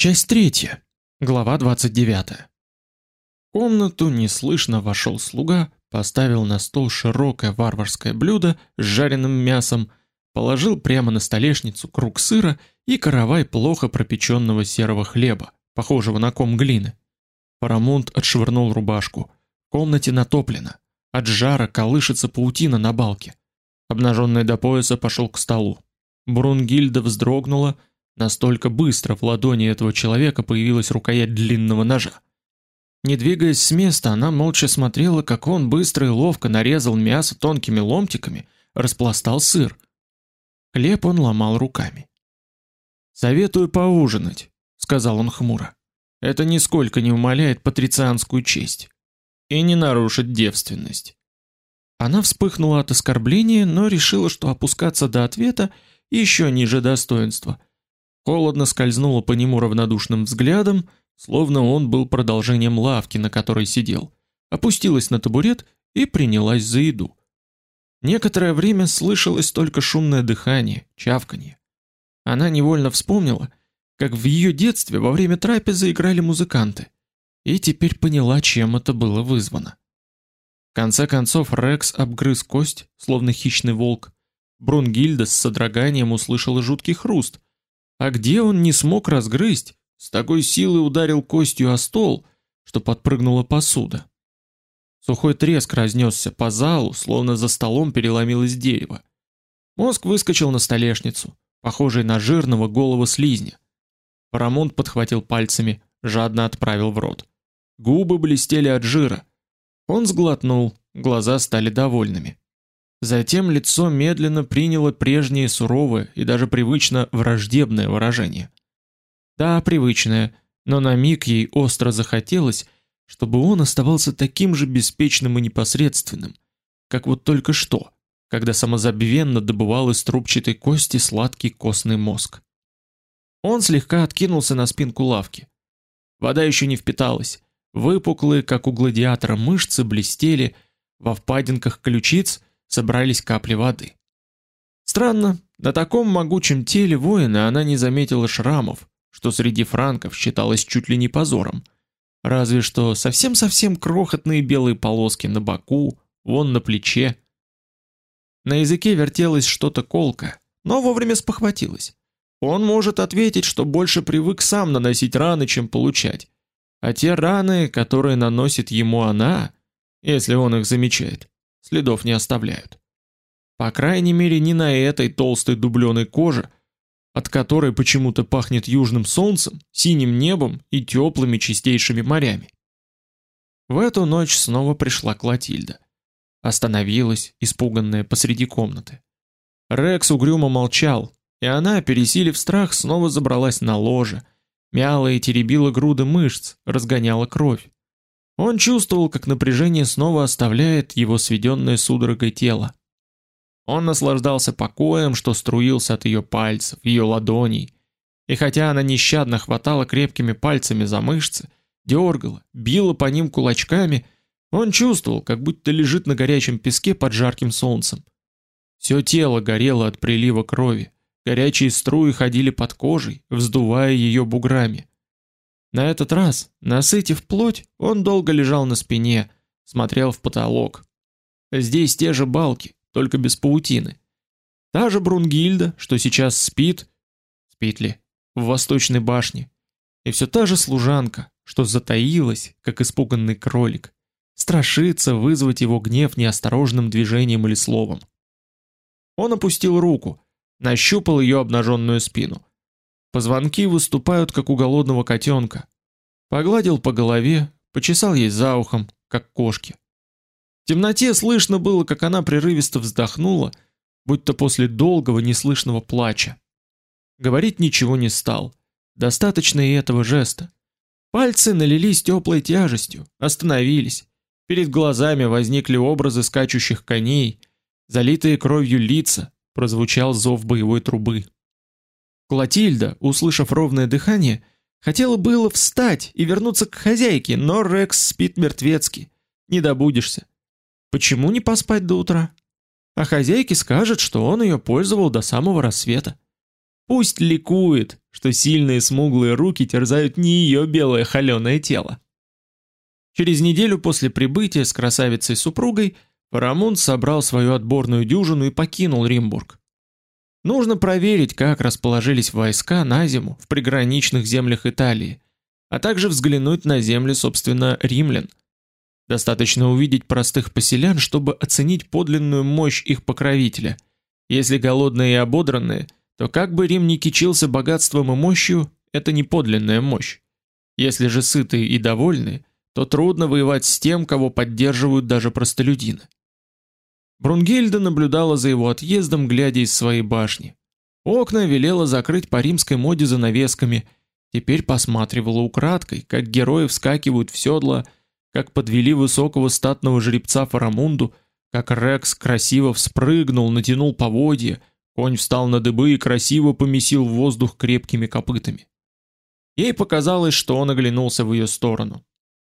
Часть третья. Глава 29. В комнату неслышно вошел слуга, поставил на стол широкое варварское блюдо с жареным мясом, положил прямо на столешницу круг сыра и каравай плохо пропеченного серого хлеба, похожего на ком глины. Парамонт отшвырнул рубашку. В комнате натоплено. От жара колышется паутина на балке. Обнаженный до пояса пошел к столу. Брунгильда вздрогнула, Настолько быстро в ладони этого человека появилась рукоять длинного ножа. Не двигаясь с места, она молча смотрела, как он быстро и ловко нарезал мясо тонкими ломтиками, распластал сыр. Хлеб он ломал руками. "Советую поужинать", сказал он хмуро. "Это нисколько не умаляет патрицианскую честь и не нарушит девственность". Она вспыхнула от оскорбления, но решила, что опускаться до ответа еще ниже достоинства холодно скользнула по нему равнодушным взглядом, словно он был продолжением лавки, на которой сидел. Опустилась на табурет и принялась за еду. Некоторое время слышалось только шумное дыхание, чавканье. Она невольно вспомнила, как в ее детстве во время трапезы играли музыканты, и теперь поняла, чем это было вызвано. В конце концов Рекс обгрыз кость, словно хищный волк. Брунгильда с содроганием услышала жуткий хруст, а где он не смог разгрызть, с такой силой ударил костью о стол, что подпрыгнула посуда. Сухой треск разнесся по залу, словно за столом переломилось дерево. Мозг выскочил на столешницу, похожий на жирного голого слизня. Парамонт подхватил пальцами, жадно отправил в рот. Губы блестели от жира. Он сглотнул, глаза стали довольными. Затем лицо медленно приняло прежнее суровое и даже привычно враждебное выражение. Да, привычное, но на миг ей остро захотелось, чтобы он оставался таким же беспечным и непосредственным, как вот только что, когда самозабвенно добывал из трубчатой кости сладкий костный мозг. Он слегка откинулся на спинку лавки. Вода еще не впиталась. Выпуклые, как у гладиатора, мышцы блестели, во впадинках ключиц собрались капли воды. Странно, на таком могучем теле воина она не заметила шрамов, что среди франков считалось чуть ли не позором. Разве что совсем-совсем крохотные белые полоски на боку, вон на плече. На языке вертелось что-то колко, но вовремя спохватилась. Он может ответить, что больше привык сам наносить раны, чем получать. А те раны, которые наносит ему она, если он их замечает, следов не оставляют. По крайней мере, не на этой толстой дубленой коже, от которой почему-то пахнет южным солнцем, синим небом и теплыми чистейшими морями. В эту ночь снова пришла Клотильда. Остановилась, испуганная посреди комнаты. Рекс угрюмо молчал, и она, пересилив страх, снова забралась на ложе, мяла и теребила груды мышц, разгоняла кровь. Он чувствовал, как напряжение снова оставляет его сведенное судорогой тело. Он наслаждался покоем, что струился от ее пальцев, ее ладоней. И хотя она нещадно хватала крепкими пальцами за мышцы, дергала, била по ним кулачками, он чувствовал, как будто лежит на горячем песке под жарким солнцем. Все тело горело от прилива крови, горячие струи ходили под кожей, вздувая ее буграми. На этот раз, насытив плоть, он долго лежал на спине, смотрел в потолок. Здесь те же балки, только без паутины. Та же Брунгильда, что сейчас спит, спит ли, в восточной башне. И все та же служанка, что затаилась, как испуганный кролик, страшится вызвать его гнев неосторожным движением или словом. Он опустил руку, нащупал ее обнаженную спину. Позвонки выступают, как у голодного котенка. Погладил по голове, почесал ей за ухом, как кошке. В темноте слышно было, как она прерывисто вздохнула, будто после долгого неслышного плача. Говорить ничего не стал. Достаточно и этого жеста. Пальцы налились теплой тяжестью, остановились. Перед глазами возникли образы скачущих коней, залитые кровью лица, прозвучал зов боевой трубы. Клотильда, услышав ровное дыхание, хотела было встать и вернуться к хозяйке, но Рекс спит мертвецки. Не добудешься. Почему не поспать до утра? А хозяйке скажет, что он ее пользовал до самого рассвета. Пусть ликует, что сильные смуглые руки терзают не ее белое холеное тело. Через неделю после прибытия с красавицей-супругой Парамунд собрал свою отборную дюжину и покинул Римбург. Нужно проверить, как расположились войска на зиму в приграничных землях Италии, а также взглянуть на земли, собственно, римлян. Достаточно увидеть простых поселян, чтобы оценить подлинную мощь их покровителя. Если голодные и ободранные, то как бы Рим ни кичился богатством и мощью, это не подлинная мощь. Если же сытые и довольны, то трудно воевать с тем, кого поддерживают даже простолюдины. Брунгильда наблюдала за его отъездом, глядя из своей башни. Окна велела закрыть по римской моде занавесками. Теперь посматривала украдкой, как герои вскакивают в седла, как подвели высокого статного жеребца Фарамунду, как Рекс красиво вспрыгнул, натянул поводья, конь встал на дыбы и красиво помесил в воздух крепкими копытами. Ей показалось, что он оглянулся в ее сторону.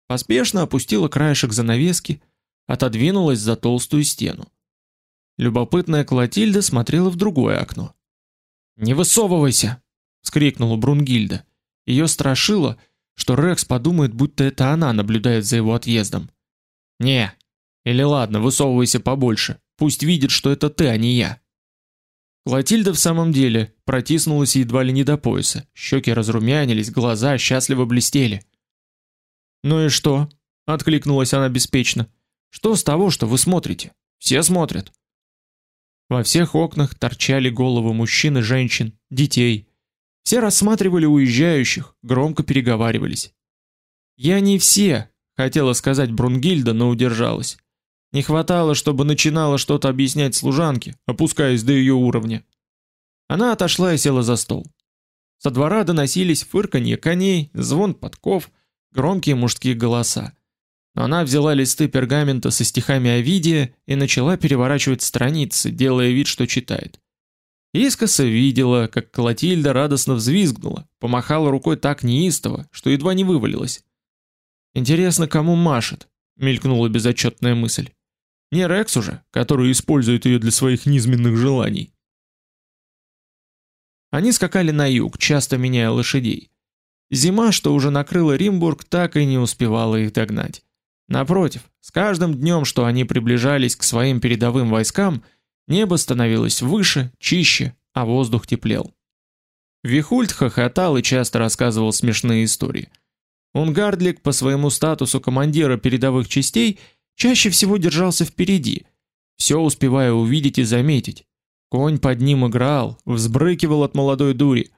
Поспешно опустила краешек занавески, отодвинулась за толстую стену. Любопытная Клотильда смотрела в другое окно. "Не высовывайся", вскрикнула Брунгильда. Ее страшило, что Рекс подумает, будто это она наблюдает за его отъездом. "Не. Или ладно, высовывайся побольше. Пусть видит, что это ты, а не я". Клотильда в самом деле протиснулась едва ли не до пояса. Щеки разрумянились, глаза счастливо блестели. "Ну и что?" откликнулась она беспечно. "Что с того, что вы смотрите? Все смотрят". Во всех окнах торчали головы мужчин и женщин, детей. Все рассматривали уезжающих, громко переговаривались. Я не все, хотела сказать Брунгильда, но удержалась. Не хватало, чтобы начинала что-то объяснять служанке, опускаясь до ее уровня. Она отошла и села за стол. Со двора доносились фырканье коней, звон подков, громкие мужские голоса. Она взяла листы пергамента со стихами Овидия и начала переворачивать страницы, делая вид, что читает. Искоса видела, как Клотильда радостно взвизгнула, помахала рукой так неистово, что едва не вывалилась. Интересно, кому машет? мелькнула безотчетная мысль. Не Рексу же, который использует ее для своих низменных желаний. Они скакали на юг, часто меняя лошадей. Зима, что уже накрыла Римбург, так и не успевала их догнать. Напротив, с каждым днем, что они приближались к своим передовым войскам, небо становилось выше, чище, а воздух теплел. Вихульт хохотал и часто рассказывал смешные истории. Унгардлик по своему статусу командира передовых частей чаще всего держался впереди, все успевая увидеть и заметить. Конь под ним играл, взбрыкивал от молодой дури.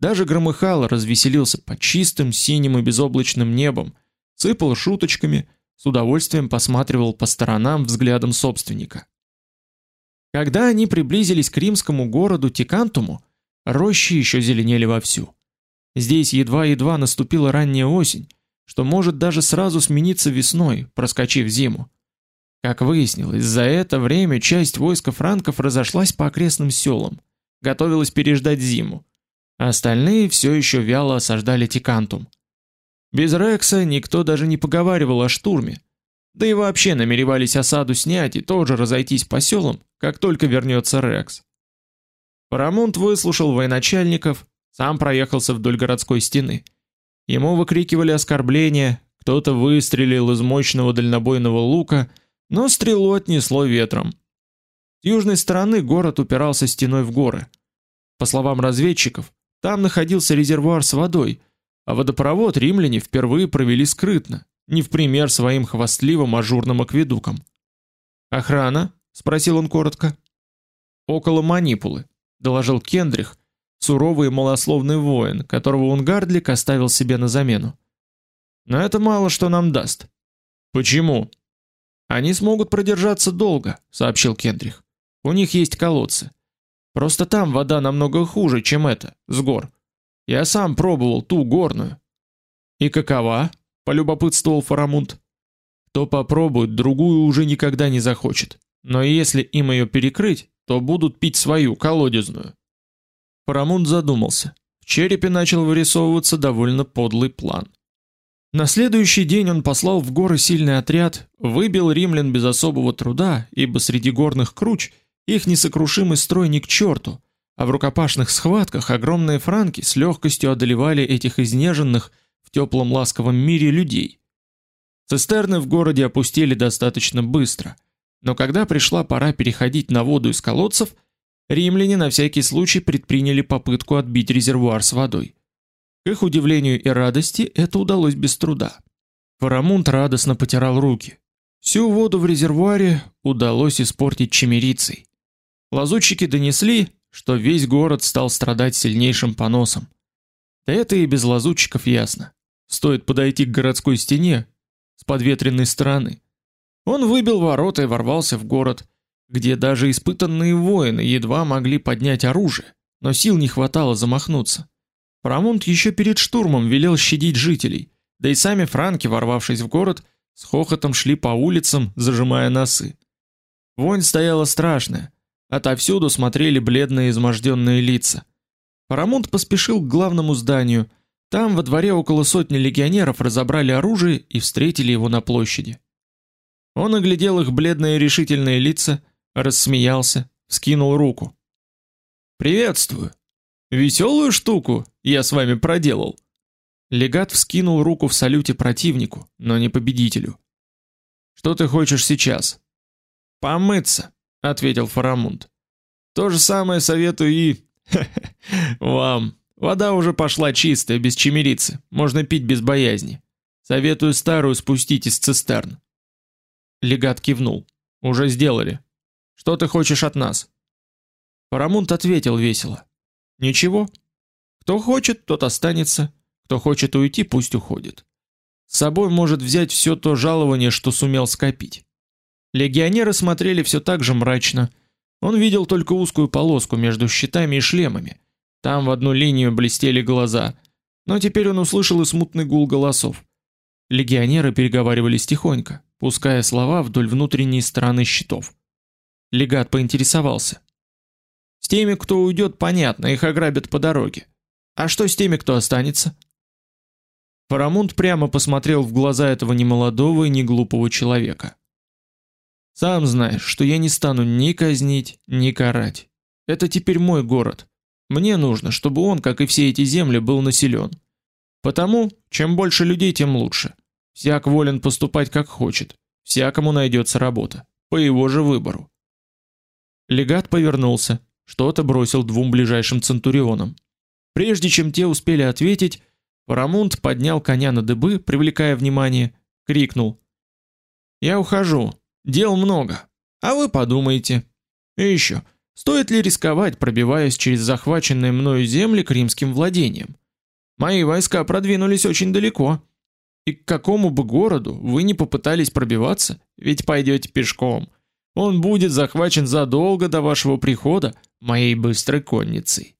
Даже громыхало развеселился под чистым синим и безоблачным небом, сыпал шуточками, с удовольствием посматривал по сторонам взглядом собственника. Когда они приблизились к римскому городу Тикантуму, рощи еще зеленели вовсю. Здесь едва-едва наступила ранняя осень, что может даже сразу смениться весной, проскочив зиму. Как выяснилось, за это время часть войска франков разошлась по окрестным селам, готовилась переждать зиму. А остальные все еще вяло осаждали Тикантум. Без Рекса никто даже не поговаривал о штурме. Да и вообще намеревались осаду снять и тоже разойтись по селам, как только вернется Рекс. Парамонт выслушал военачальников, сам проехался вдоль городской стены. Ему выкрикивали оскорбления, кто-то выстрелил из мощного дальнобойного лука, но стрелу отнесло ветром. С южной стороны город упирался стеной в горы. По словам разведчиков, там находился резервуар с водой, а водопровод римляне впервые провели скрытно, не в пример своим хвастливым ажурным акведукам. Охрана? спросил он коротко. Около манипулы, доложил Кендрих, суровый и малословный воин, которого Унгардлик оставил себе на замену. Но это мало что нам даст. Почему? Они смогут продержаться долго, сообщил Кендрих. У них есть колодцы. Просто там вода намного хуже, чем это, с гор. Я сам пробовал ту горную. И какова? полюбопытствовал Фарамунд. Кто попробует, другую уже никогда не захочет. Но если им ее перекрыть, то будут пить свою колодезную. Фарамунд задумался. В черепе начал вырисовываться довольно подлый план. На следующий день он послал в горы сильный отряд, выбил римлян без особого труда, ибо среди горных круч их несокрушимый строй ни к черту, а в рукопашных схватках огромные франки с легкостью одолевали этих изнеженных в теплом ласковом мире людей. Цистерны в городе опустили достаточно быстро, но когда пришла пора переходить на воду из колодцев, римляне на всякий случай предприняли попытку отбить резервуар с водой. К их удивлению и радости это удалось без труда. Фарамунд радостно потирал руки. Всю воду в резервуаре удалось испортить чемерицей. Лазутчики донесли, что весь город стал страдать сильнейшим поносом. Да это и без лазутчиков ясно. Стоит подойти к городской стене с подветренной стороны. Он выбил ворота и ворвался в город, где даже испытанные воины едва могли поднять оружие, но сил не хватало замахнуться. Парамонт еще перед штурмом велел щадить жителей, да и сами франки, ворвавшись в город, с хохотом шли по улицам, зажимая носы. Вонь стояла страшная, Отовсюду смотрели бледные изможденные лица. Парамонт поспешил к главному зданию. Там во дворе около сотни легионеров разобрали оружие и встретили его на площади. Он оглядел их бледные решительные лица, рассмеялся, скинул руку. Приветствую. Веселую штуку я с вами проделал. Легат вскинул руку в салюте противнику, но не победителю. Что ты хочешь сейчас? Помыться ответил Фарамунд. То же самое советую и вам. Вода уже пошла чистая, без чемерицы. Можно пить без боязни. Советую старую спустить из цистерн. Легат кивнул. Уже сделали. Что ты хочешь от нас? Фарамунд ответил весело. Ничего. Кто хочет, тот останется. Кто хочет уйти, пусть уходит. С собой может взять все то жалование, что сумел скопить. Легионеры смотрели все так же мрачно. Он видел только узкую полоску между щитами и шлемами. Там в одну линию блестели глаза. Но теперь он услышал и смутный гул голосов. Легионеры переговаривались тихонько, пуская слова вдоль внутренней стороны щитов. Легат поинтересовался: "С теми, кто уйдет, понятно, их ограбят по дороге. А что с теми, кто останется?" Фарамунд прямо посмотрел в глаза этого немолодого и неглупого человека. Сам знаешь, что я не стану ни казнить, ни карать. Это теперь мой город. Мне нужно, чтобы он, как и все эти земли, был населен. Потому, чем больше людей, тем лучше. Всяк волен поступать как хочет. Всякому найдется работа по его же выбору. Легат повернулся, что-то бросил двум ближайшим центурионам. Прежде чем те успели ответить, Парамунд поднял коня на дыбы, привлекая внимание, крикнул: "Я ухожу. Дел много. А вы подумайте. И еще, стоит ли рисковать, пробиваясь через захваченные мною земли к римским владениям? Мои войска продвинулись очень далеко. И к какому бы городу вы не попытались пробиваться, ведь пойдете пешком. Он будет захвачен задолго до вашего прихода моей быстрой конницей.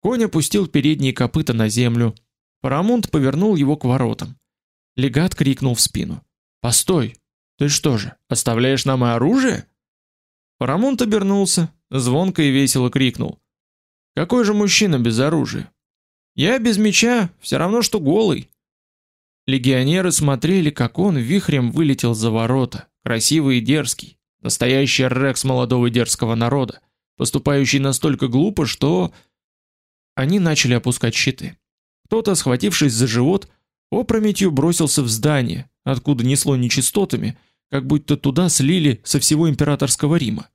Конь опустил передние копыта на землю. Парамунд повернул его к воротам. Легат крикнул в спину: "Постой, ты что же, оставляешь нам и оружие? Парамонт обернулся, звонко и весело крикнул: "Какой же мужчина без оружия? Я без меча, все равно что голый". Легионеры смотрели, как он вихрем вылетел за ворота, красивый и дерзкий, настоящий рекс молодого дерзкого народа, поступающий настолько глупо, что они начали опускать щиты. Кто-то, схватившись за живот, опрометью бросился в здание, откуда несло нечистотами, как будто туда слили со всего императорского Рима.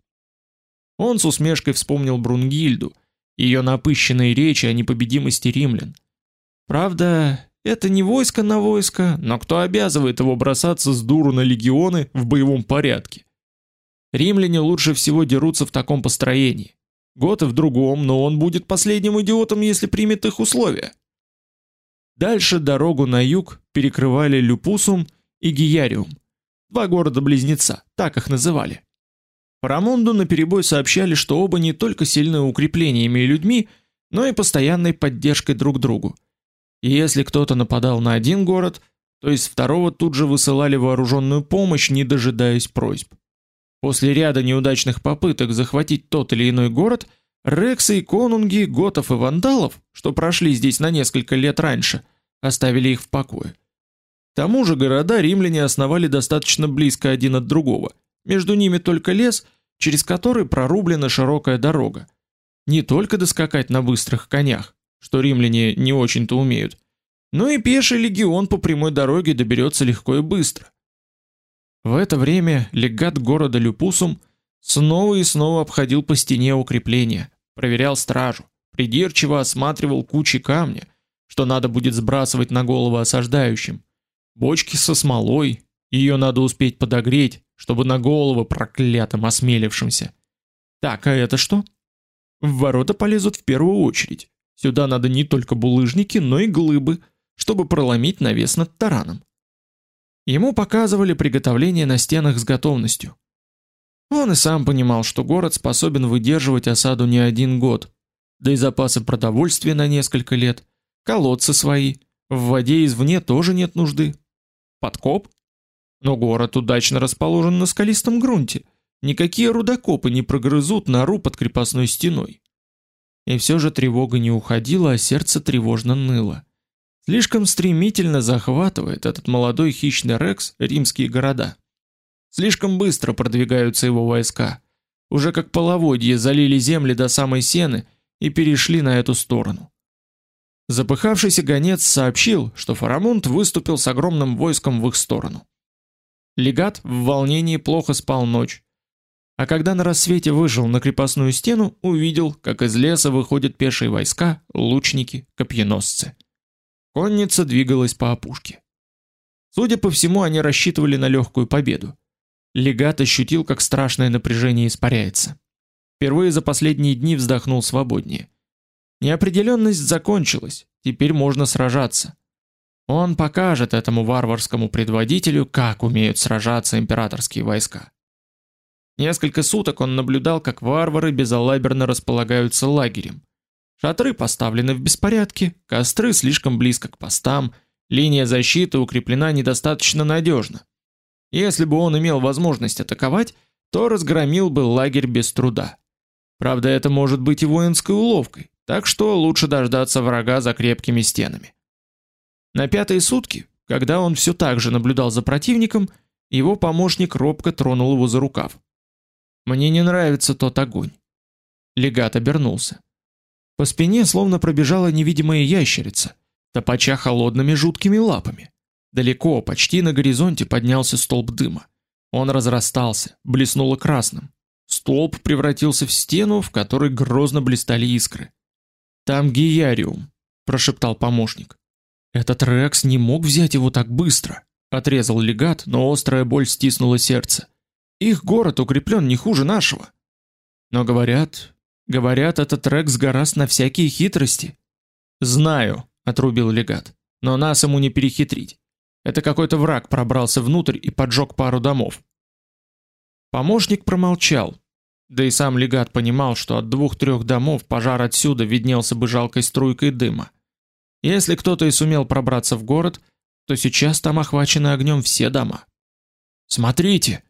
Он с усмешкой вспомнил Брунгильду, ее напыщенные речи о непобедимости римлян. Правда, это не войско на войско, но кто обязывает его бросаться с дуру на легионы в боевом порядке? Римляне лучше всего дерутся в таком построении. Готы в другом, но он будет последним идиотом, если примет их условия. Дальше дорогу на юг перекрывали Люпусум и Гияриум, два города-близнеца, так их называли. Парамонду наперебой сообщали, что оба не только сильны укреплениями и людьми, но и постоянной поддержкой друг другу. И если кто-то нападал на один город, то из второго тут же высылали вооруженную помощь, не дожидаясь просьб. После ряда неудачных попыток захватить тот или иной город, рексы и конунги, готов и вандалов, что прошли здесь на несколько лет раньше, оставили их в покое. Тому же города римляне основали достаточно близко один от другого. Между ними только лес, через который прорублена широкая дорога. не только доскакать на быстрых конях, что римляне не очень-то умеют, но и пеший легион по прямой дороге доберется легко и быстро. В это время легат города Люпусум снова и снова обходил по стене укрепления, проверял стражу, придирчиво осматривал кучи камня, что надо будет сбрасывать на головы осаждающим, бочки со смолой, ее надо успеть подогреть, чтобы на головы проклятым осмелившимся. Так, а это что? В ворота полезут в первую очередь. Сюда надо не только булыжники, но и глыбы, чтобы проломить навес над тараном. Ему показывали приготовление на стенах с готовностью. Он и сам понимал, что город способен выдерживать осаду не один год, да и запасы продовольствия на несколько лет, колодцы свои, в воде извне тоже нет нужды. Подкоп? Но город удачно расположен на скалистом грунте – Никакие рудокопы не прогрызут нору под крепостной стеной. И все же тревога не уходила, а сердце тревожно ныло. Слишком стремительно захватывает этот молодой хищный рекс римские города. Слишком быстро продвигаются его войска. Уже как половодье залили земли до самой сены и перешли на эту сторону. Запыхавшийся гонец сообщил, что Фарамунд выступил с огромным войском в их сторону. Легат в волнении плохо спал ночь, а когда на рассвете вышел на крепостную стену, увидел, как из леса выходят пешие войска, лучники, копьеносцы. Конница двигалась по опушке. Судя по всему, они рассчитывали на легкую победу. Легат ощутил, как страшное напряжение испаряется. Впервые за последние дни вздохнул свободнее. Неопределенность закончилась, теперь можно сражаться. Он покажет этому варварскому предводителю, как умеют сражаться императорские войска. Несколько суток он наблюдал, как варвары безалаберно располагаются лагерем. Шатры поставлены в беспорядке, костры слишком близко к постам, линия защиты укреплена недостаточно надежно. Если бы он имел возможность атаковать, то разгромил бы лагерь без труда. Правда, это может быть и воинской уловкой, так что лучше дождаться врага за крепкими стенами. На пятые сутки, когда он все так же наблюдал за противником, его помощник робко тронул его за рукав. Мне не нравится тот огонь. Легат обернулся. По спине словно пробежала невидимая ящерица, топача холодными жуткими лапами. Далеко, почти на горизонте поднялся столб дыма. Он разрастался, блеснуло красным. Столб превратился в стену, в которой грозно блистали искры. Там гияриум, прошептал помощник. Этот Рекс не мог взять его так быстро, отрезал легат, но острая боль стиснула сердце. Их город укреплен не хуже нашего. Но говорят, говорят, этот Рекс гораст на всякие хитрости. Знаю, отрубил легат. Но нас ему не перехитрить. Это какой-то враг пробрался внутрь и поджег пару домов. Помощник промолчал. Да и сам легат понимал, что от двух-трех домов пожар отсюда виднелся бы жалкой струйкой дыма. Если кто-то и сумел пробраться в город, то сейчас там охвачены огнем все дома. Смотрите,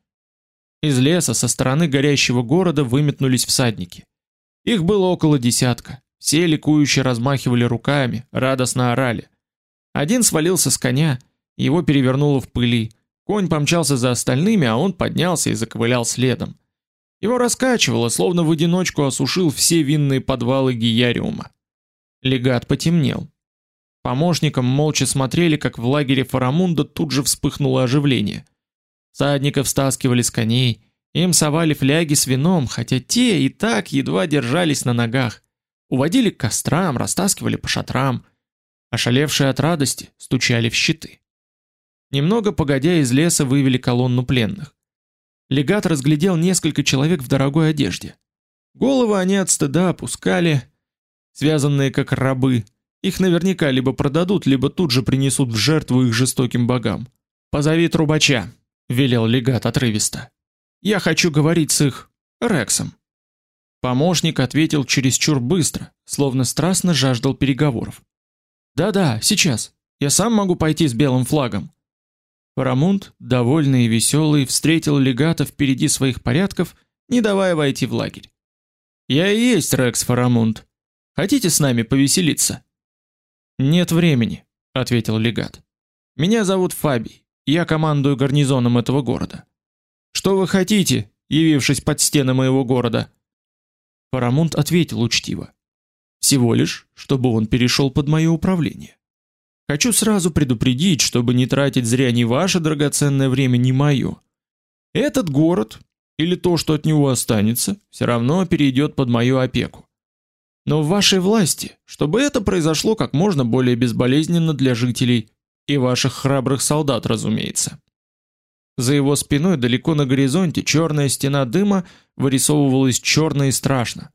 из леса со стороны горящего города выметнулись всадники. Их было около десятка. Все ликующе размахивали руками, радостно орали. Один свалился с коня, его перевернуло в пыли. Конь помчался за остальными, а он поднялся и заковылял следом. Его раскачивало, словно в одиночку осушил все винные подвалы Гияриума. Легат потемнел. Помощникам молча смотрели, как в лагере Фарамунда тут же вспыхнуло оживление – Садников стаскивали с коней, им совали фляги с вином, хотя те и так едва держались на ногах. Уводили к кострам, растаскивали по шатрам. Ошалевшие от радости стучали в щиты. Немного погодя из леса вывели колонну пленных. Легат разглядел несколько человек в дорогой одежде. Головы они от стыда опускали, связанные как рабы. Их наверняка либо продадут, либо тут же принесут в жертву их жестоким богам. Позови трубача, велел легат отрывисто. Я хочу говорить с их Рексом. Помощник ответил чересчур быстро, словно страстно жаждал переговоров. Да-да, сейчас. Я сам могу пойти с белым флагом. Парамунд, довольный и веселый, встретил легата впереди своих порядков, не давая войти в лагерь. Я и есть Рекс Фарамунд. Хотите с нами повеселиться? Нет времени, ответил легат. Меня зовут Фабий. Я командую гарнизоном этого города. Что вы хотите, явившись под стены моего города? Парамонт ответил учтиво: "Всего лишь, чтобы он перешел под мое управление. Хочу сразу предупредить, чтобы не тратить зря ни ваше драгоценное время, ни мое. Этот город или то, что от него останется, все равно перейдет под мою опеку. Но в вашей власти, чтобы это произошло как можно более безболезненно для жителей и ваших храбрых солдат, разумеется. За его спиной далеко на горизонте черная стена дыма вырисовывалась черно и страшно.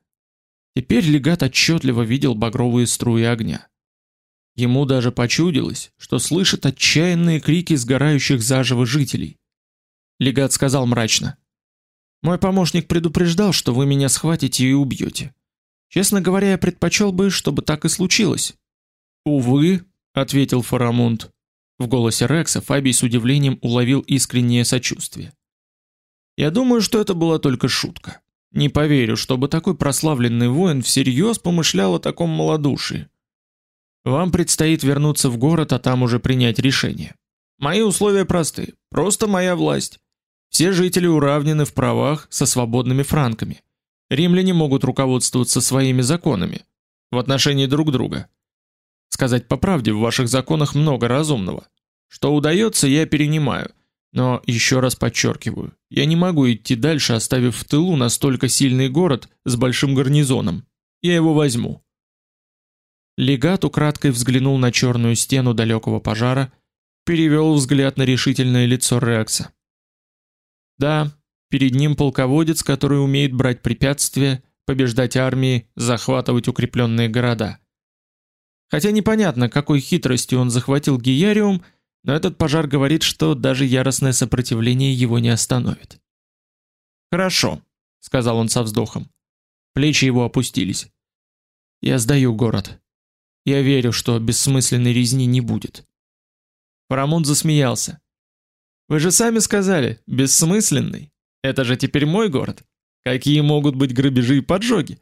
Теперь легат отчетливо видел багровые струи огня. Ему даже почудилось, что слышит отчаянные крики сгорающих заживо жителей. Легат сказал мрачно: "Мой помощник предупреждал, что вы меня схватите и убьете. Честно говоря, я предпочел бы, чтобы так и случилось". "Увы", ответил Фарамунд. В голосе Рекса Фабий с удивлением уловил искреннее сочувствие. Я думаю, что это была только шутка. Не поверю, чтобы такой прославленный воин всерьез помышлял о таком малодушии. Вам предстоит вернуться в город, а там уже принять решение. Мои условия просты. Просто моя власть. Все жители уравнены в правах со свободными франками. Римляне могут руководствоваться своими законами в отношении друг друга. Сказать по правде, в ваших законах много разумного. Что удается, я перенимаю. Но еще раз подчеркиваю, я не могу идти дальше, оставив в тылу настолько сильный город с большим гарнизоном. Я его возьму. Легат украдкой взглянул на черную стену далекого пожара, перевел взгляд на решительное лицо Рекса. Да, перед ним полководец, который умеет брать препятствия, побеждать армии, захватывать укрепленные города. Хотя непонятно, какой хитростью он захватил Гияриум, но этот пожар говорит, что даже яростное сопротивление его не остановит. Хорошо, сказал он со вздохом. Плечи его опустились. Я сдаю город. Я верю, что бессмысленной резни не будет. Парамонт засмеялся. Вы же сами сказали, бессмысленный. Это же теперь мой город. Какие могут быть грабежи и поджоги?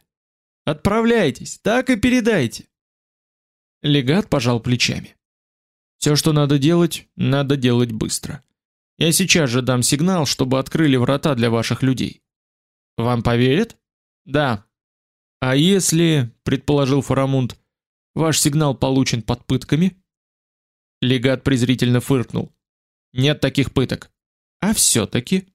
Отправляйтесь, так и передайте. Легат пожал плечами. Все, что надо делать, надо делать быстро. Я сейчас же дам сигнал, чтобы открыли врата для ваших людей. Вам поверят? Да. А если, предположил Фарамунд, ваш сигнал получен под пытками? Легат презрительно фыркнул. Нет таких пыток. А все таки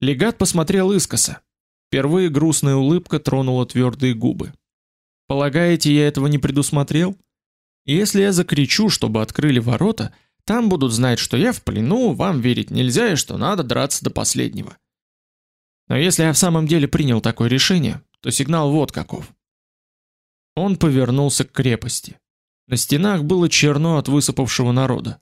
Легат посмотрел искоса. Впервые грустная улыбка тронула твердые губы. Полагаете, я этого не предусмотрел? Если я закричу, чтобы открыли ворота, там будут знать, что я в плену, вам верить нельзя и что надо драться до последнего. Но если я в самом деле принял такое решение, то сигнал вот каков. Он повернулся к крепости. На стенах было черно от высыпавшего народа.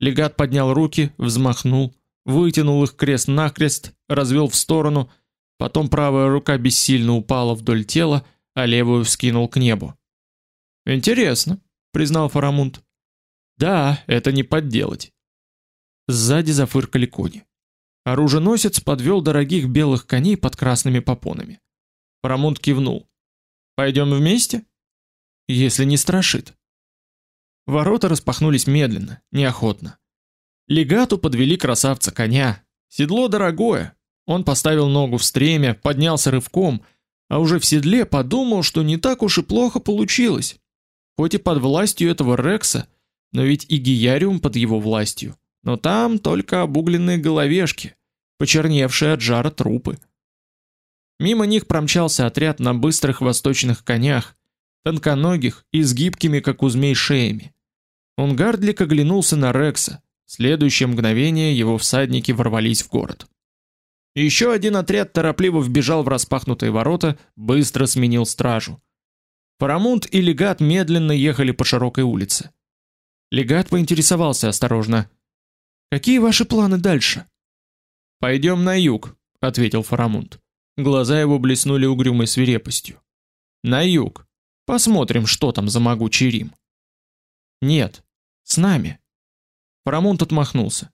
Легат поднял руки, взмахнул, вытянул их крест-накрест, развел в сторону, потом правая рука бессильно упала вдоль тела, а левую вскинул к небу. Интересно, признал Фарамунд. Да, это не подделать. Сзади зафыркали кони. Оруженосец подвел дорогих белых коней под красными попонами. Фарамунд кивнул. Пойдем вместе? Если не страшит. Ворота распахнулись медленно, неохотно. Легату подвели красавца коня. Седло дорогое. Он поставил ногу в стремя, поднялся рывком, а уже в седле подумал, что не так уж и плохо получилось. Хоть и под властью этого Рекса, но ведь и Гияриум под его властью. Но там только обугленные головешки, почерневшие от жара трупы. Мимо них промчался отряд на быстрых восточных конях, тонконогих и с гибкими, как у змей, шеями. Унгардлик оглянулся на Рекса. В следующее мгновение его всадники ворвались в город. Еще один отряд торопливо вбежал в распахнутые ворота, быстро сменил стражу. Парамунд и легат медленно ехали по широкой улице. Легат поинтересовался осторожно: "Какие ваши планы дальше?" Пойдем на юг", ответил Фарамунд. Глаза его блеснули угрюмой свирепостью. "На юг. Посмотрим, что там за могучий Рим". "Нет, с нами". Фарамунд отмахнулся.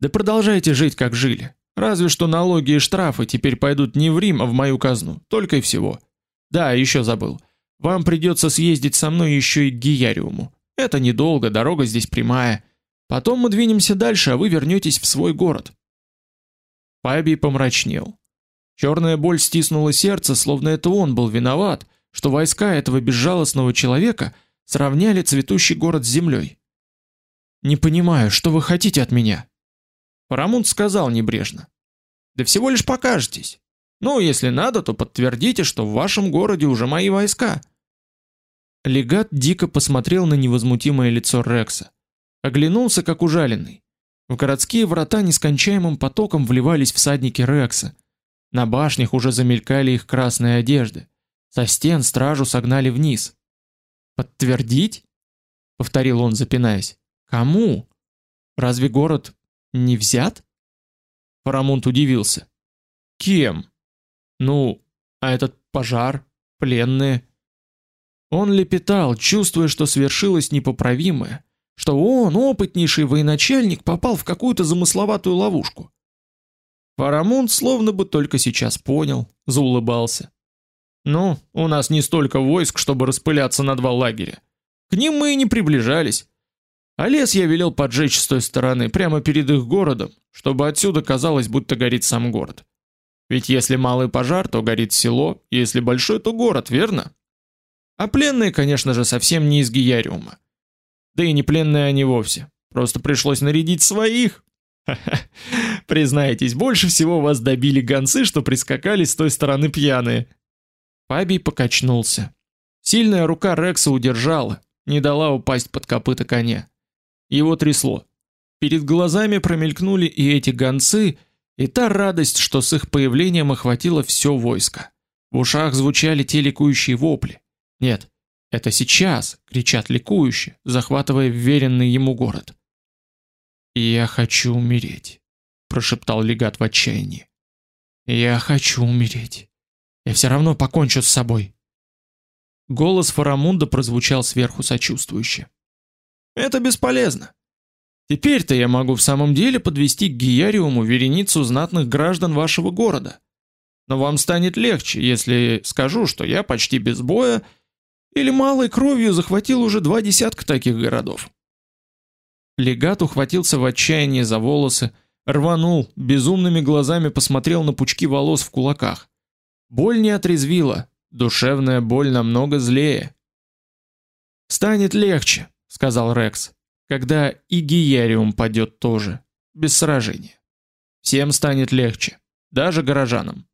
"Да продолжайте жить, как жили. Разве что налоги и штрафы теперь пойдут не в Рим, а в мою казну, только и всего. Да, еще забыл. Вам придется съездить со мной еще и к Гияриуму. Это недолго, дорога здесь прямая. Потом мы двинемся дальше, а вы вернетесь в свой город. Фабий помрачнел. Черная боль стиснула сердце, словно это он был виноват, что войска этого безжалостного человека сравняли цветущий город с землей. Не понимаю, что вы хотите от меня? Парамунд сказал небрежно: "Да всего лишь покажетесь. Ну, если надо, то подтвердите, что в вашем городе уже мои войска". Легат дико посмотрел на невозмутимое лицо Рекса, оглянулся как ужаленный. В городские врата нескончаемым потоком вливались всадники Рекса. На башнях уже замелькали их красные одежды. Со стен стражу согнали вниз. Подтвердить? повторил он, запинаясь. Кому? Разве город не взят? Парамонт удивился. Кем? Ну, а этот пожар, пленные. Он лепетал, чувствуя, что свершилось непоправимое, что он, опытнейший военачальник, попал в какую-то замысловатую ловушку. Парамонт словно бы только сейчас понял, заулыбался. Ну, у нас не столько войск, чтобы распыляться на два лагеря. К ним мы и не приближались. А лес я велел поджечь с той стороны, прямо перед их городом, чтобы отсюда казалось, будто горит сам город. Ведь если малый пожар, то горит село, если большой, то город, верно? А пленные, конечно же, совсем не из Гияриума. Да и не пленные они вовсе. Просто пришлось нарядить своих. Признайтесь, больше всего вас добили гонцы, что прискакали с той стороны пьяные. Фабий покачнулся. Сильная рука Рекса удержала, не дала упасть под копыта коня. Его трясло. Перед глазами промелькнули и эти гонцы, и та радость, что с их появлением охватило все войско. В ушах звучали те ликующие вопли. Нет, это сейчас кричат ликующе, захватывая вверенный ему город. "Я хочу умереть", прошептал легат в отчаянии. "Я хочу умереть. Я все равно покончу с собой". Голос Фарамунда прозвучал сверху сочувствующе. Это бесполезно. Теперь-то я могу в самом деле подвести к Гияриуму вереницу знатных граждан вашего города. Но вам станет легче, если скажу, что я почти без боя или малой кровью захватил уже два десятка таких городов. Легат ухватился в отчаянии за волосы, рванул, безумными глазами посмотрел на пучки волос в кулаках. Боль не отрезвила, душевная боль намного злее. Станет легче, сказал Рекс. Когда и Гияриум падет тоже, без сражения. Всем станет легче, даже горожанам.